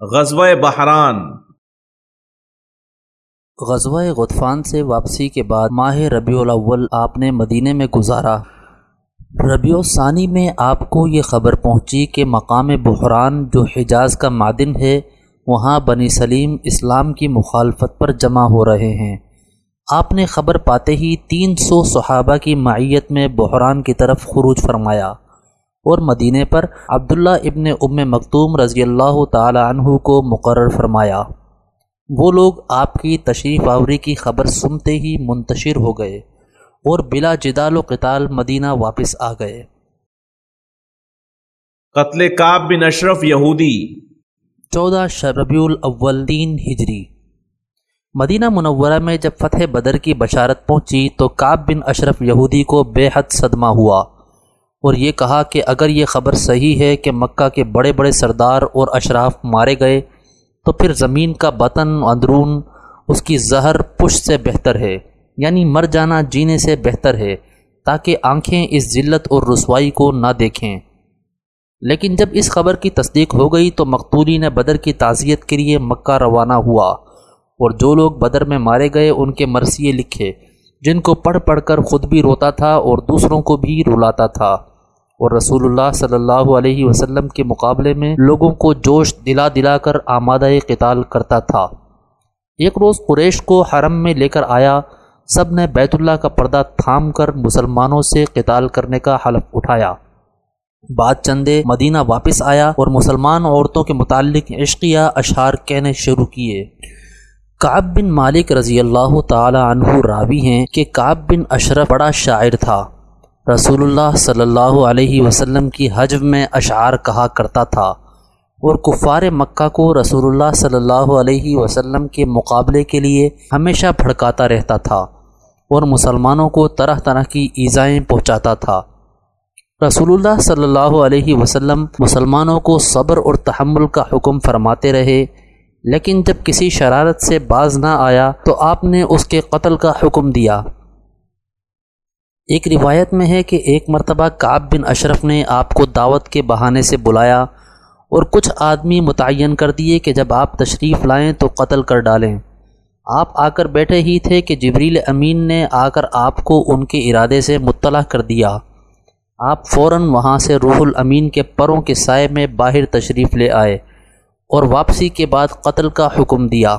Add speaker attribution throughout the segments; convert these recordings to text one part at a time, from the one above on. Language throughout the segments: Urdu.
Speaker 1: غزوہ بحران۔
Speaker 2: غزوہ غطفان سے واپسی کے بعد ماہ ربیع الاول آپ نے مدینہ میں گزارا۔ ربیع ثانی میں آپ کو یہ خبر پہنچی کہ مقام بحران جو حجاز کا معدن ہے، وہاں بنی سلیم اسلام کی مخالفت پر جمع ہو رہے ہیں۔ آپ نے خبر پاتے ہی تین سو صحابہ کی معیت میں بحران کی طرف خروج فرمایا۔ اور مدینہ پر عبداللہ ابن ام مکتوم رضی اللہ تعالی عنہ کو مقرر فرمایا۔ وہ لوگ آپ کی تشریف آوری کی خبر سنتے ہی منتشر ہو گئے اور بلا جدال و قتال مدینہ واپس آ گئے۔
Speaker 1: قتل کعب بن اشرف یہودی۔
Speaker 2: چودہ شربی الاول تین ہجری۔ مدینہ منورہ میں جب فتح بدر کی بشارت پہنچی تو کعب بن اشرف یہودی کو بے حد صدمہ ہوا۔ اور یہ کہا کہ اگر یہ خبر صحیح ہے کہ مکہ کے بڑے بڑے سردار اور اشراف مارے گئے، تو پھر زمین کا بطن اندرون، اس کی زہر پش سے بہتر ہے یعنی مر جانا جینے سے بہتر ہے، تاکہ آنکھیں اس ذلت اور رسوائی کو نہ دیکھیں۔ لیکن جب اس خبر کی تصدیق ہو گئی، تو مقتولی نے بدر کی تعزیت کے لیے مکہ روانہ ہوا۔ اور جو لوگ بدر میں مارے گئے، ان کے مرثیے لکھے، جن کو پڑھ پڑھ کر خود بھی روتا تھا اور دوسروں کو بھی رلاتا تھا۔ اور رسول اللہ صلی اللہ علیہ وسلم کے مقابلے میں لوگوں کو جوش دلا دلا کر آمادہ قتال کرتا تھا۔ ایک روز قریش کو حرم میں لے کر آیا۔ سب نے بیت اللہ کا پردہ تھام کر مسلمانوں سے قتال کرنے کا حلف اٹھایا۔ بعد چندے مدینہ واپس آیا اور مسلمان عورتوں کے متعلق عشقیہ اشعار کہنے شروع کیے۔ کعب بن مالک رضی اللہ تعالی عنہ راوی ہیں کہ کعب بن اشرف بڑا شاعر تھا۔ رسول اللہ صلی اللہ علیہ وسلم کی حجب میں اشعار کہا کرتا تھا اور کفار مکہ کو رسول اللہ صلی اللہ علیہ وسلم کے مقابلے کے لیے ہمیشہ بھڑکاتا رہتا تھا اور مسلمانوں کو طرح طرح کی ایزائیں پہنچاتا تھا۔ رسول اللہ صلی اللہ علیہ وسلم مسلمانوں کو صبر اور تحمل کا حکم فرماتے رہے، لیکن جب کسی شرارت سے باز نہ آیا تو آپ نے اس کے قتل کا حکم دیا۔ ایک روایت میں ہے کہ ایک مرتبہ کعب بن اشرف نے آپ کو دعوت کے بہانے سے بلایا اور کچھ آدمی متعین کر دیے کہ جب آپ تشریف لائیں تو قتل کر ڈالیں۔ آپ آ کر بیٹھے ہی تھے کہ جبریل امین نے آ کر آپ کو ان کے ارادے سے مطلع کر دیا۔ آپ فوراً وہاں سے روح الامین کے پروں کے سائے میں باہر تشریف لے آئے اور واپسی کے بعد قتل کا حکم دیا۔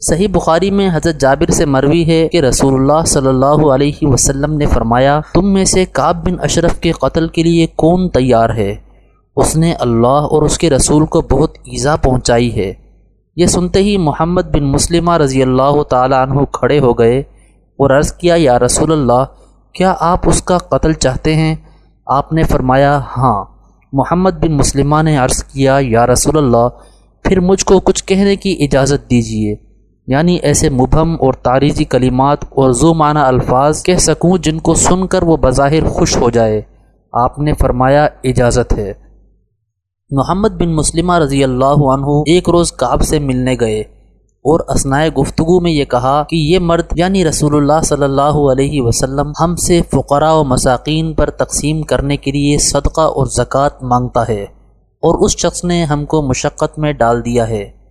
Speaker 2: صحیح بخاری میں حضرت جابر سے مروی ہے کہ رسول اللہ صلی اللہ علیہ وسلم نے فرمایا، تم میں سے کعب بن اشرف کے قتل کے لیے کون تیار ہے؟ اس نے اللہ اور اس کے رسول کو بہت ایزا پہنچائی ہے۔ یہ سنتے ہی محمد بن مسلمہ رضی اللہ تعالیٰ عنہ کھڑے ہو گئے اور عرض کیا، یا رسول اللہ کیا آپ اس کا قتل چاہتے ہیں؟ آپ نے فرمایا ہاں محمد بن مسلمہ نے عرض کیا، یا رسول اللہ پھر مجھ کو کچھ کہنے کی اجازت دیجیے یعنی ایسے مبہم اور تاریخی کلمات اور زو معنی الفاظ کہہ سکوں جن کو سن کر وہ بظاہر خوش ہو جائے۔ آپ نے فرمایا، اجازت ہے۔ محمد بن مسلمہ رضی اللہ عنہ ایک روز کعب سے ملنے گئے اور اسنائے گفتگو میں یہ کہا کہ یہ مرد یعنی رسول اللہ صلی اللہ علیہ وسلم، ہم سے فقراء و مساکین پر تقسیم کرنے کے لیے صدقہ اور زکوٰۃ مانگتا ہے اور اس شخص نے ہم کو مشقت میں ڈال دیا ہے۔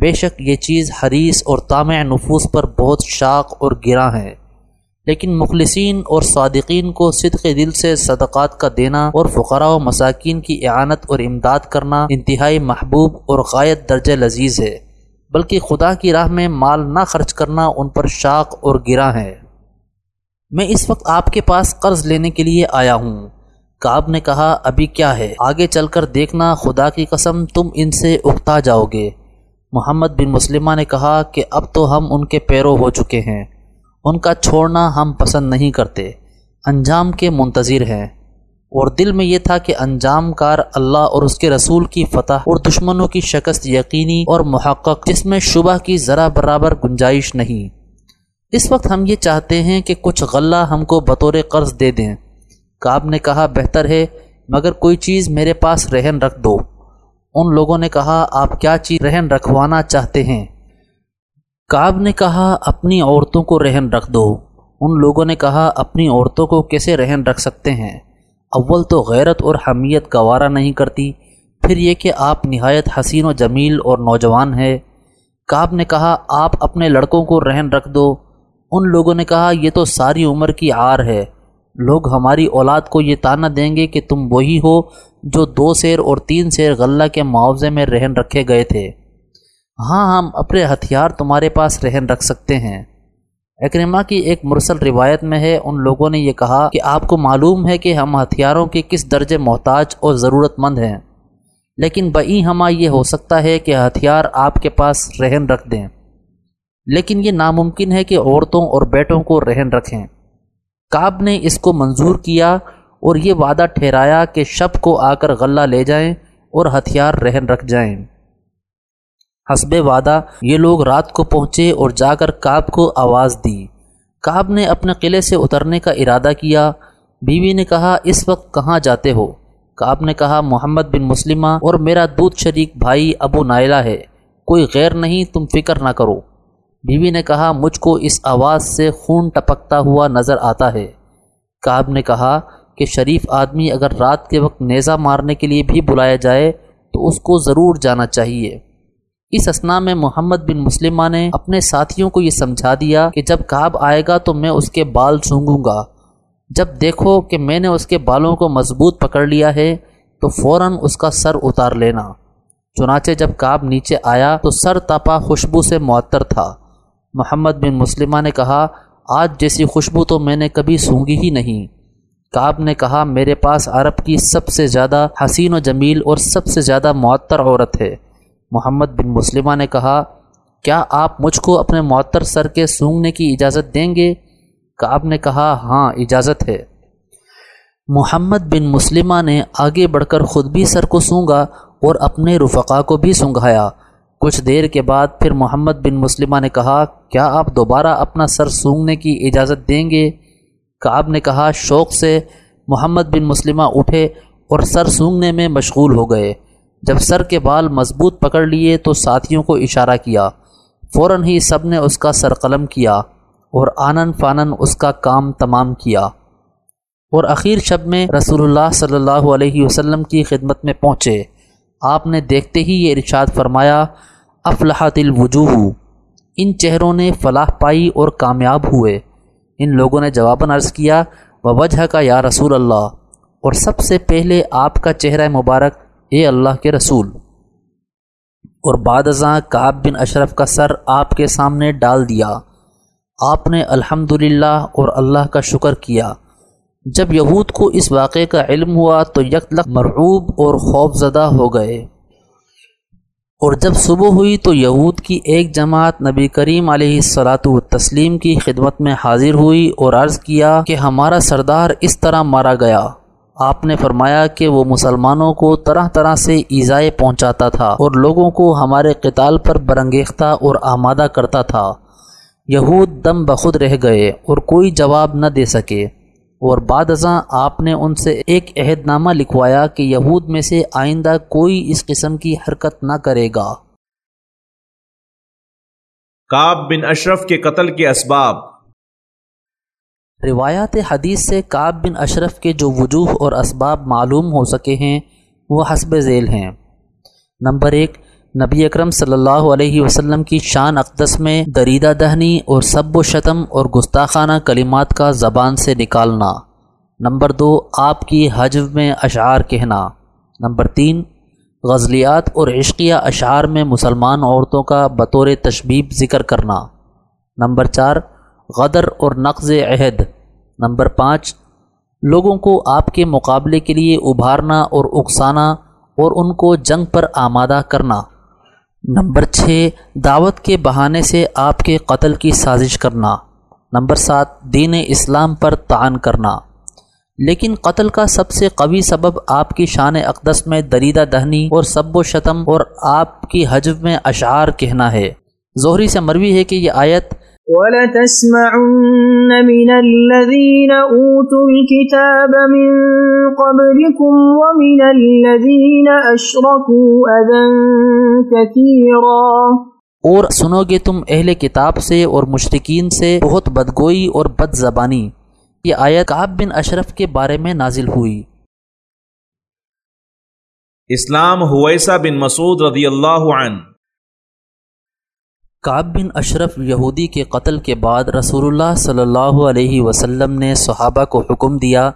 Speaker 2: بے شک یہ چیز حریث اور تامع نفوس پر بہت شاق اور گراں ہے۔ لیکن مخلصین اور صادقین کو صدق دل سے صدقات کا دینا اور فقراء و مساکین کی اعانت اور امداد کرنا انتہائی محبوب اور غائد درج لذیذ ہے۔ بلکہ خدا کی راہ میں مال نہ خرچ کرنا ان پر شاق اور گراں ہے۔ میں اس وقت آپ کے پاس قرض لینے کے لیے آیا ہوں۔ کعب نے کہا، ابھی کیا ہے؟ آگے چل کر دیکھنا خدا کی قسم، تم ان سے اکتا جاؤ گے۔ محمد بن مسلمہ نے کہا کہ اب تو ہم ان کے پیرو ہو چکے ہیں۔ ان کا چھوڑنا ہم پسند نہیں کرتے۔ انجام کے منتظر ہیں۔ اور دل میں یہ تھا کہ انجام کار اللہ اور اس کے رسول کی فتح اور دشمنوں کی شکست یقینی اور محقق، جس میں شبہ کی ذرا برابر گنجائش نہیں۔ اس وقت ہم یہ چاہتے ہیں کہ کچھ غلہ ہم کو بطور قرض دے دیں۔ کعب نے کہا، بہتر ہے، مگر کوئی چیز میرے پاس رہن رکھ دو۔ ان لوگوں نے کہا، آپ کیا چیز رہن رکھوانا چاہتے ہیں؟ کعب نے کہا، اپنی عورتوں کو رہن رکھ دو۔ ان لوگوں نے کہا، اپنی عورتوں کو کیسے رہن رکھ سکتے ہیں؟ اول تو غیرت اور حمیت گوارہ نہیں کرتی، پھر یہ کہ آپ نہایت حسین و جمیل اور نوجوان ہے کعب نے کہا، آپ اپنے لڑکوں کو رہن رکھ دو۔ ان لوگوں نے کہا، یہ تو ساری عمر کی آر ہے۔ لوگ ہماری اولاد کو یہ تانا دیں گے کہ تم وہی ہو جو دو سیر اور تین سیر غلہ کے معاوضے میں رہن رکھے گئے تھے۔ ہاں ہم اپنے ہتھیار تمہارے پاس رہن رکھ سکتے ہیں۔ اکرما کی ایک مرسل روایت میں ہے، ان لوگوں نے یہ کہا کہ آپ کو معلوم ہے کہ ہم ہتھیاروں کے کس درجے محتاج اور ضرورت مند ہیں۔ لیکن بئی ہما یہ ہو سکتا ہے کہ ہتھیار آپ کے پاس رہن رکھ دیں۔ لیکن یہ ناممکن ہے کہ عورتوں اور بیٹوں کو رہن رکھیں۔ کعب نے اس کو منظور کیا اور یہ وعدہ ٹھہرایا کہ شب کو آ کر غلہ لے جائیں اور ہتھیار رہن رکھ جائیں۔ حسب وعدہ، یہ لوگ رات کو پہنچے اور جا کر کعب کو آواز دی کعب نے اپنے قلعے سے اترنے کا ارادہ کیا۔ بیوی نے کہا، اس وقت کہاں جاتے ہو؟ کعب نے کہا، محمد بن مسلمہ اور میرا دودھ شریک بھائی ابو نائلہ ہے۔ کوئی غیر نہیں، تم فکر نہ کرو۔ بیوی نے کہا، مجھ کو اس آواز سے خون ٹپکتا ہوا نظر آتا ہے۔ کعب نے کہا کہ شریف آدمی اگر رات کے وقت نیزہ مارنے کے لیے بھی بلایا جائے تو اس کو ضرور جانا چاہیے۔ اس اسنا میں محمد بن مسلمہ نے اپنے ساتھیوں کو یہ سمجھا دیا کہ جب کعب آئے گا تو میں اس کے بال سونگوں گا۔ جب دیکھو کہ میں نے اس کے بالوں کو مضبوط پکڑ لیا ہے تو فوراً اس کا سر اتار لینا۔ چنانچہ جب کعب نیچے آیا تو سر تاپا خوشبو سے معطر تھا۔ محمد بن مسلمہ نے کہا، آج جیسی خوشبو تو میں نے کبھی سونگی ہی نہیں۔ کعب نے کہا، میرے پاس عرب کی سب سے زیادہ حسین و جمیل اور سب سے زیادہ معطر عورت ہے۔ محمد بن مسلمہ نے کہا، کیا آپ مجھ کو اپنے معطر سر کے سونگنے کی اجازت دیں گے؟ کعب نے کہا ہاں اجازت ہے۔ محمد بن مسلمہ نے آگے بڑھ کر خود بھی سر کو سونگا اور اپنے رفقا کو بھی سونگھایا۔ کچھ دیر کے بعد پھر محمد بن مسلمہ نے کہا، کیا آپ دوبارہ اپنا سر سونگنے کی اجازت دیں گے؟ کعب نے کہا، شوق سے محمد بن مسلمہ اٹھے اور سر سونگنے میں مشغول ہو گئے۔ جب سر کے بال مضبوط پکڑ لیے تو ساتھیوں کو اشارہ کیا۔ فوراً ہی سب نے اس کا سر قلم کیا اور آنن فانن اس کا کام تمام کیا۔ اور اخیر شب میں رسول اللہ صلی اللہ علیہ وسلم کی خدمت میں پہنچے۔ آپ نے دیکھتے ہی یہ ارشاد فرمایا افلاحت الوجوہ، ان چہروں نے فلاح پائی اور کامیاب ہوئے۔ ان لوگوں نے جواباً عرض کیا و وجہ کا یا رسول اللہ، اور سب سے پہلے آپ کا چہرہ مبارک، اے اللہ کے رسول۔ اور بعد ازاں کعب بن اشرف کا سر آپ کے سامنے ڈال دیا۔ آپ نے الحمد اور اللہ کا شکر کیا۔ جب یہود کو اس واقعے کا علم ہوا تو یک مرعوب اور خوف زدہ ہو گئے۔ اور جب صبح ہوئی تو یہود کی ایک جماعت نبی کریم علیہ الصلاۃ تسلیم کی خدمت میں حاضر ہوئی اور عرض کیا کہ ہمارا سردار اس طرح مارا گیا۔ آپ نے فرمایا کہ وہ مسلمانوں کو طرح طرح سے ایزائے پہنچاتا تھا اور لوگوں کو ہمارے قتال پر برنگیختہ اور آمادہ کرتا تھا۔ یہود دم بخود رہ گئے اور کوئی جواب نہ دے سکے۔ اور بعد ازاں آپ نے ان سے ایک عہد نامہ لکھوایا کہ یہود میں سے آئندہ کوئی اس قسم کی حرکت نہ کرے گا۔
Speaker 1: کعب بن اشرف کے قتل کے اسباب۔
Speaker 2: روایات حدیث سے کعب بن اشرف کے جو وجوہ اور اسباب معلوم ہو سکے ہیں وہ حسب ذیل ہیں۔ نمبر ایک نبی اکرم صلی اللہ علیہ وسلم کی شان اقدس میں دریدہ دہنی اور سب و شتم اور گستاخانہ کلمات کا زبان سے نکالنا۔ نمبر دو، آپ کی حجب میں اشعار کہنا۔ نمبر تین، غزلیات اور عشقیہ اشعار میں مسلمان عورتوں کا بطور تشبیب ذکر کرنا۔ نمبر چار، غدر اور نقض عہد۔ نمبر پانچ، لوگوں کو آپ کے مقابلے کے لیے ابھارنا اور اکسانا اور ان کو جنگ پر آمادہ کرنا۔ نمبر چھ، دعوت کے بہانے سے آپ کے قتل کی سازش کرنا۔ نمبر سات، دین اسلام پر تعان کرنا۔ لیکن قتل کا سب سے قوی سبب آپ کی شان اقدس میں دریدہ دہنی اور سب و شتم اور آپ کی حجب میں اشعار کہنا ہے۔ زہری سے مروی ہے کہ یہ آیت
Speaker 3: وَلَتَسْمَعُنَّ مِنَ الَّذِينَ أُوتُوا الْكِتَابَ مِنْ قَبْلِكُمْ وَمِنَ الَّذِينَ أَشْرَكُوا أَذًا كَثِيرًا
Speaker 2: اور سنو گے تم اہل کتاب سے اور مشرقین سے بہت بدگوئی اور بد زبانی۔ یہ آیت کعب بن اشرف کے بارے میں نازل ہوئی۔
Speaker 1: اسلام ہویسا بن مسعود رضی اللہ عنہ
Speaker 2: کعب بن اشرف یہودی کے قتل کے بعد رسول اللہ صلی اللہ علیہ وسلم نے صحابہ کو حکم دیا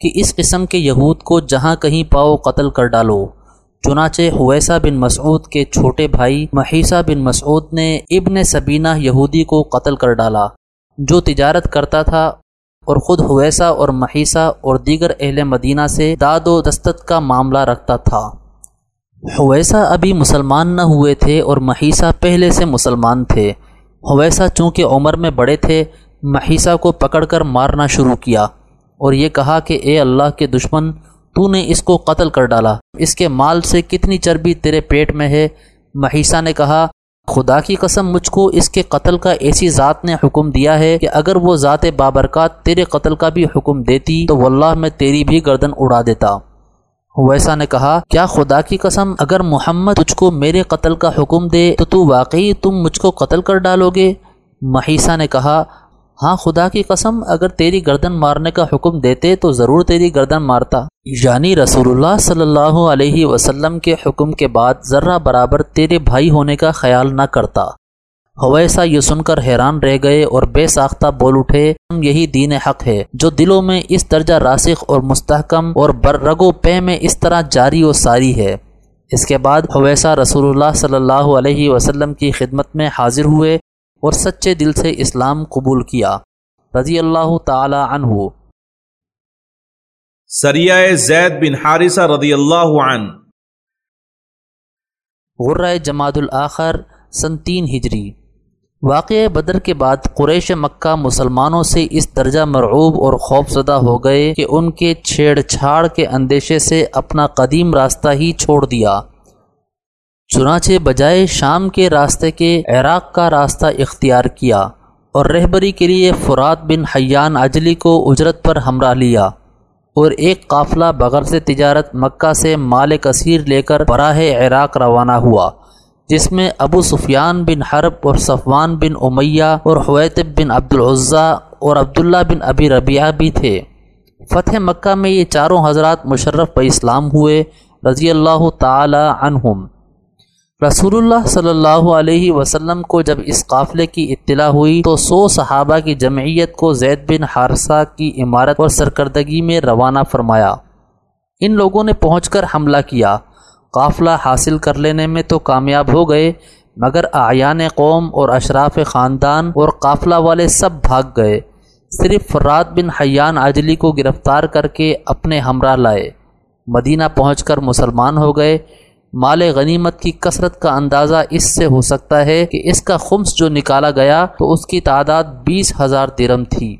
Speaker 2: کہ اس قسم کے یہود کو جہاں کہیں پاؤ قتل کر ڈالو۔ چنانچہ حویسہ بن مسعود کے چھوٹے بھائی محیثہ بن مسعود نے ابن سبینہ یہودی کو قتل کر ڈالا، جو تجارت کرتا تھا اور خود حویسہ اور محیثہ اور دیگر اہل مدینہ سے داد و دستت کا معاملہ رکھتا تھا۔ حویسہ ابھی مسلمان نہ ہوئے تھے اور محیثہ پہلے سے مسلمان تھے۔ حویسہ چونکہ عمر میں بڑے تھے محیثہ کو پکڑ کر مارنا شروع کیا اور یہ کہا کہ اے اللہ کے دشمن، تو نے اس کو قتل کر ڈالا۔ اس کے مال سے کتنی چربی تیرے پیٹ میں ہے؟ محیثہ نے کہا، خدا کی قسم، مجھ کو اس کے قتل کا ایسی ذات نے حکم دیا ہے کہ اگر وہ ذات بابرکات تیرے قتل کا بھی حکم دیتی تو واللہ میں تیری بھی گردن اڑا دیتا۔ ویسا نے کہا، کیا خدا کی قسم، اگر محمد تجھ کو میرے قتل کا حکم دے، تو تو واقعی تم مجھ کو قتل کر ڈالو گے؟ محیثہ نے کہا ہاں خدا کی قسم، اگر تیری گردن مارنے کا حکم دیتے، تو ضرور تیری گردن مارتا. یعنی رسول اللہ صلی اللہ علیہ وسلم کے حکم کے بعد ذرہ برابر تیرے بھائی ہونے کا خیال نہ کرتا۔ ہویسا یہ سن کر حیران رہ گئے اور بے ساختہ بول اٹھے یہی دین حق ہے جو دلوں میں اس درجہ راسخ اور مستحکم اور بر رگو پے میں اس طرح جاری و ساری ہے۔ اس کے بعد حویسہ رسول اللہ صلی اللہ علیہ وسلم کی خدمت میں حاضر ہوئے اور سچے دل سے اسلام قبول کیا۔ رضی اللہ تعالی عنہ۔
Speaker 1: سریائے زید بن حارثہ رضی اللہ عنہ۔
Speaker 2: غرہ جماعت الآخر سن تین ہجری۔ واقع بدر کے بعد قریش مکہ مسلمانوں سے اس درجہ مرعوب اور خوف زدہ ہو گئے کہ ان کے چھیڑ چھاڑ کے اندیشے سے اپنا قدیم راستہ ہی چھوڑ دیا۔ چنانچہ بجائے شام کے راستے کے عراق کا راستہ اختیار کیا اور رہبری کے لیے فرات بن حیان اجلی کو اجرت پر ہمراہ لیا اور ایک قافلہ بغیر سے تجارت مکہ سے مال کثیر لے کر براہ عراق روانہ ہوا۔ جس میں ابو سفیان بن حرب اور صفوان بن امیہ اور حویتب بن عبد العضیٰ اور عبداللہ بن ابی ربیعہ بھی تھے۔ فتح مکہ میں یہ چاروں حضرات مشرف بہ اسلام ہوئے، رضی اللہ تعالی عنہم۔ رسول اللہ صلی اللہ علیہ وسلم کو جب اس قافلے کی اطلاع ہوئی تو سو صحابہ کی جمعیت کو زید بن حارثہ کی عمارت اور سرکردگی میں روانہ فرمایا۔ ان لوگوں نے پہنچ کر حملہ کیا۔ قافلہ حاصل کر لینے میں تو کامیاب ہو گئے، مگر آیان قوم اور اشراف خاندان اور قافلہ والے سب بھاگ گئے۔ صرف فرات بن حیان عاجلی کو گرفتار کر کے اپنے ہمراہ لائے۔ مدینہ پہنچ کر مسلمان ہو گئے۔ مال غنیمت کی کثرت کا اندازہ اس سے ہو سکتا ہے کہ اس کا خمس جو نکالا گیا تو اس کی تعداد بیس ہزار درم تھی۔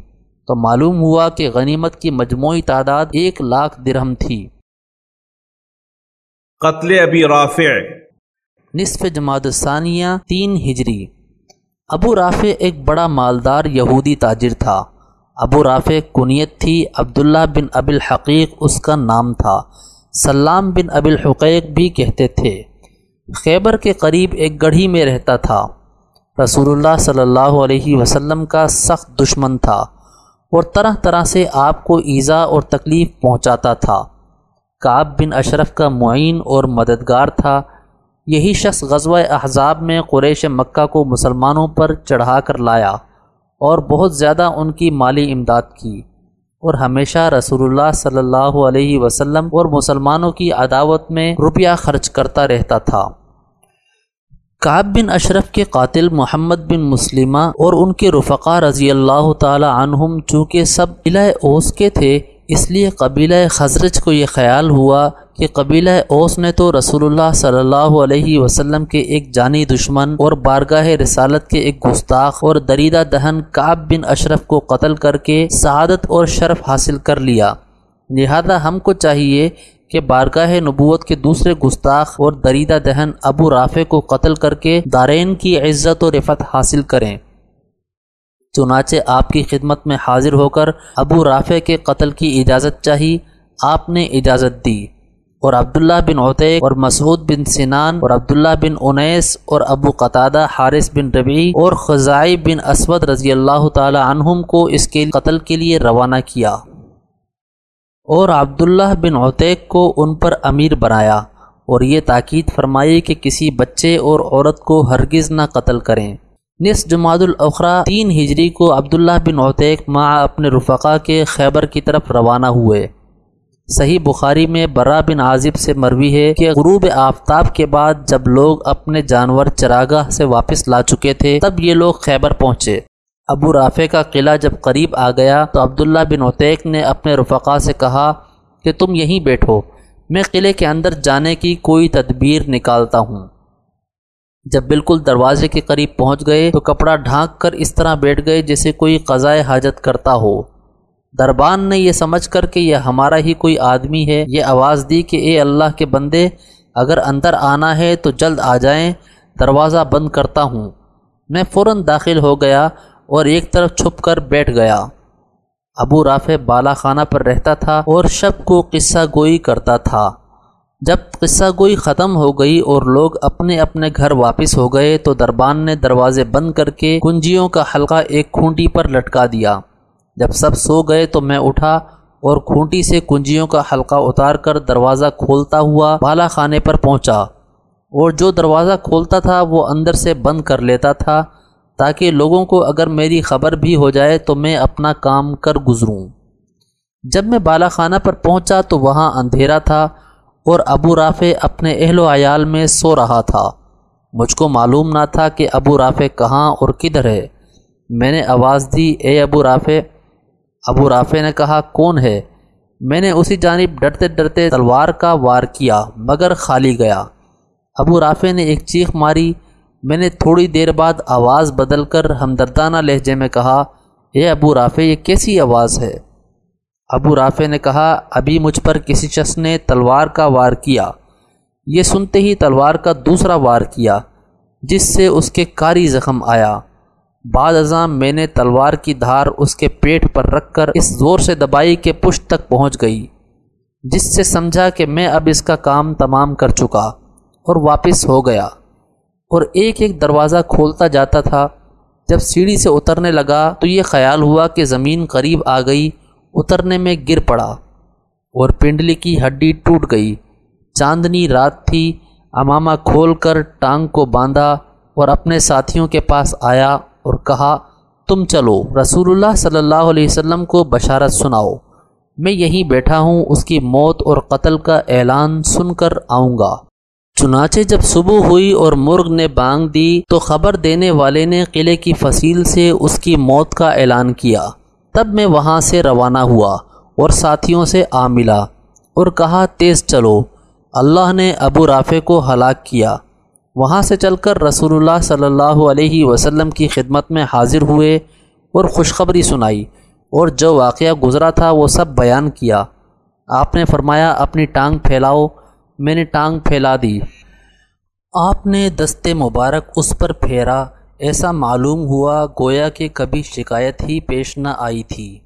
Speaker 2: تو معلوم ہوا کہ غنیمت کی مجموعی تعداد ایک لاکھ درہم تھی۔
Speaker 1: قتل ابی رافع۔
Speaker 2: نصف جماعت ثانیہ، تین ہجری۔ ابو رافع ایک بڑا مالدار یہودی تاجر تھا۔ ابو رافع کنیت تھی، عبداللہ بن ابی الحقیق اس کا نام تھا۔ سلام بن ابی الحقیق بھی کہتے تھے۔ خیبر کے قریب ایک گڑھی میں رہتا تھا۔ رسول اللہ صلی اللہ علیہ وسلم کا سخت دشمن تھا۔ اور طرح طرح سے آپ کو ایزا اور تکلیف پہنچاتا تھا۔ کعب بن اشرف کا معین اور مددگار تھا۔ یہی شخص غزوہ احزاب میں قریش مکہ کو مسلمانوں پر چڑھا کر لایا اور بہت زیادہ ان کی مالی امداد کی۔ اور ہمیشہ رسول اللہ صلی اللہ علیہ وسلم اور مسلمانوں کی عداوت میں روپیہ خرچ کرتا رہتا تھا۔ کعب بن اشرف کے قاتل محمد بن مسلمہ اور ان کے رفقا رضی اللہ تعالی عنہم چونکہ سب قلعہ اوس کے تھے اس لیے قبیلہ خزرج کو یہ خیال ہوا کہ قبیلہ اوس نے تو رسول اللہ صلی اللہ علیہ وسلم کے ایک جانی دشمن اور بارگاہ رسالت کے ایک گستاخ اور دریدہ دہن کعب بن اشرف کو قتل کر کے سعادت اور شرف حاصل کر لیا۔ لہذا ہم کو چاہیے کہ بارگاہ نبوت کے دوسرے گستاخ اور دریدہ دہن ابو رافع کو قتل کر کے دارین کی عزت و رفت حاصل کریں۔ چنانچہ آپ کی خدمت میں حاضر ہو کر ابو رافع کے قتل کی اجازت چاہی، آپ نے اجازت دی۔ اور عبداللہ بن عطیق اور مسعود بن سنان اور عبداللہ بن انیس اور ابو قطادہ، حارث بن ربی اور خزائی بن اسود رضی اللہ تعالی عنہم کو اس کے قتل کے لیے روانہ کیا۔ اور عبداللہ بن عطیق کو ان پر امیر بنایا اور یہ تاکید فرمائی کہ کسی بچے اور عورت کو ہرگز نہ قتل کریں۔ نص جماعت الاخرا تین ہجری کو عبداللہ بن عتیق مع اپنے رفقا کے خیبر کی طرف روانہ ہوئے۔ صحیح بخاری میں برا بن عازب سے مروی ہے کہ غروب آفتاب کے بعد جب لوگ اپنے جانور چراگاہ سے واپس لا چکے تھے، تب یہ لوگ خیبر پہنچے۔ ابو رافع کا قلعہ جب قریب آ گیا تو عبداللہ بن عتیق نے اپنے رفقا سے کہا کہ تم یہیں بیٹھو، میں قلعے کے اندر جانے کی کوئی تدبیر نکالتا ہوں۔ جب بالکل دروازے کے قریب پہنچ گئے تو کپڑا ڈھانک کر اس طرح بیٹھ گئے جیسے کوئی قضائے حاجت کرتا ہو۔ دربان نے یہ سمجھ کر کہ یہ ہمارا ہی کوئی آدمی ہے۔ یہ آواز دی کہ اے اللہ کے بندے، اگر اندر آنا ہے تو جلد آ جائیں۔ دروازہ بند کرتا ہوں۔ میں فوراً داخل ہو گیا اور ایک طرف چھپ کر بیٹھ گیا۔ ابو رافع بالا خانہ پر رہتا تھا اور شب کو قصہ گوئی کرتا تھا۔ جب قصہ گوئی ختم ہو گئی اور لوگ اپنے اپنے گھر واپس ہو گئے تو دربان نے دروازے بند کر کے کنجیوں کا حلقہ ایک کھونٹی پر لٹکا دیا۔ جب سب سو گئے تو میں اٹھا اور کھونٹی سے کنجیوں کا حلقہ اتار کر دروازہ کھولتا ہوا بالا خانے پر پہنچا۔ اور جو دروازہ کھولتا تھا وہ اندر سے بند کر لیتا تھا تاکہ لوگوں کو اگر میری خبر بھی ہو جائے تو میں اپنا کام کر گزروں۔ جب میں بالا خانہ پر پہنچا تو وہاں اندھیرا تھا اور ابو رافع اپنے اہل و عیال میں سو رہا تھا۔ مجھ کو معلوم نہ تھا کہ ابو رافع کہاں اور کدھر ہے۔ میں نے آواز دی، اے ابو رافع۔ ابو رافع نے کہا، کون ہے؟ میں نے اسی جانب ڈرتے ڈرتے تلوار کا وار کیا، مگر خالی گیا۔ ابو رافع نے ایک چیخ ماری۔ میں نے تھوڑی دیر بعد آواز بدل کر ہمدردانہ لہجے میں کہا، اے ابو رافع، یہ کیسی آواز ہے؟ ابو رافع نے کہا، ابھی مجھ پر کسی شخص نے تلوار کا وار کیا۔ یہ سنتے ہی تلوار کا دوسرا وار کیا، جس سے اس کے کاری زخم آیا۔ بعد ازاں میں نے تلوار کی دھار اس کے پیٹ پر رکھ کر اس زور سے دبائی کہ پشت تک پہنچ گئی، جس سے سمجھا کہ میں اب اس کا کام تمام کر چکا اور واپس ہو گیا۔ اور ایک ایک دروازہ کھولتا جاتا تھا۔ جب سیڑھی سے اترنے لگا تو یہ خیال ہوا کہ زمین قریب آ گئی اترنے میں گر پڑا اور پنڈلی کی ہڈی ٹوٹ گئی۔ چاندنی رات تھی، امامہ کھول کر ٹانگ کو باندھا اور اپنے ساتھیوں کے پاس آیا اور کہا، تم چلو رسول اللہ صلی اللہ علیہ وسلم کو بشارت سناؤ۔ میں یہیں بیٹھا ہوں، اس کی موت اور قتل کا اعلان سن کر آؤں گا۔ چنانچہ جب صبح ہوئی اور مرغ نے بانگ دی، تو خبر دینے والے نے قلعے کی فصیل سے اس کی موت کا اعلان کیا۔ تب میں وہاں سے روانہ ہوا اور ساتھیوں سے آ ملا اور کہا، تیز چلو۔ اللہ نے ابو رافع کو ہلاک کیا۔ وہاں سے چل کر رسول اللہ صلی اللہ علیہ وسلم کی خدمت میں حاضر ہوئے اور خوشخبری سنائی اور جو واقعہ گزرا تھا وہ سب بیان کیا۔ آپ نے فرمایا، اپنی ٹانگ پھیلاؤ۔ میں نے ٹانگ پھیلا دی۔ آپ نے دست مبارک اس پر پھیرا۔ ایسا معلوم ہوا گویا کہ کبھی شکایت ہی پیش نہ آئی تھی۔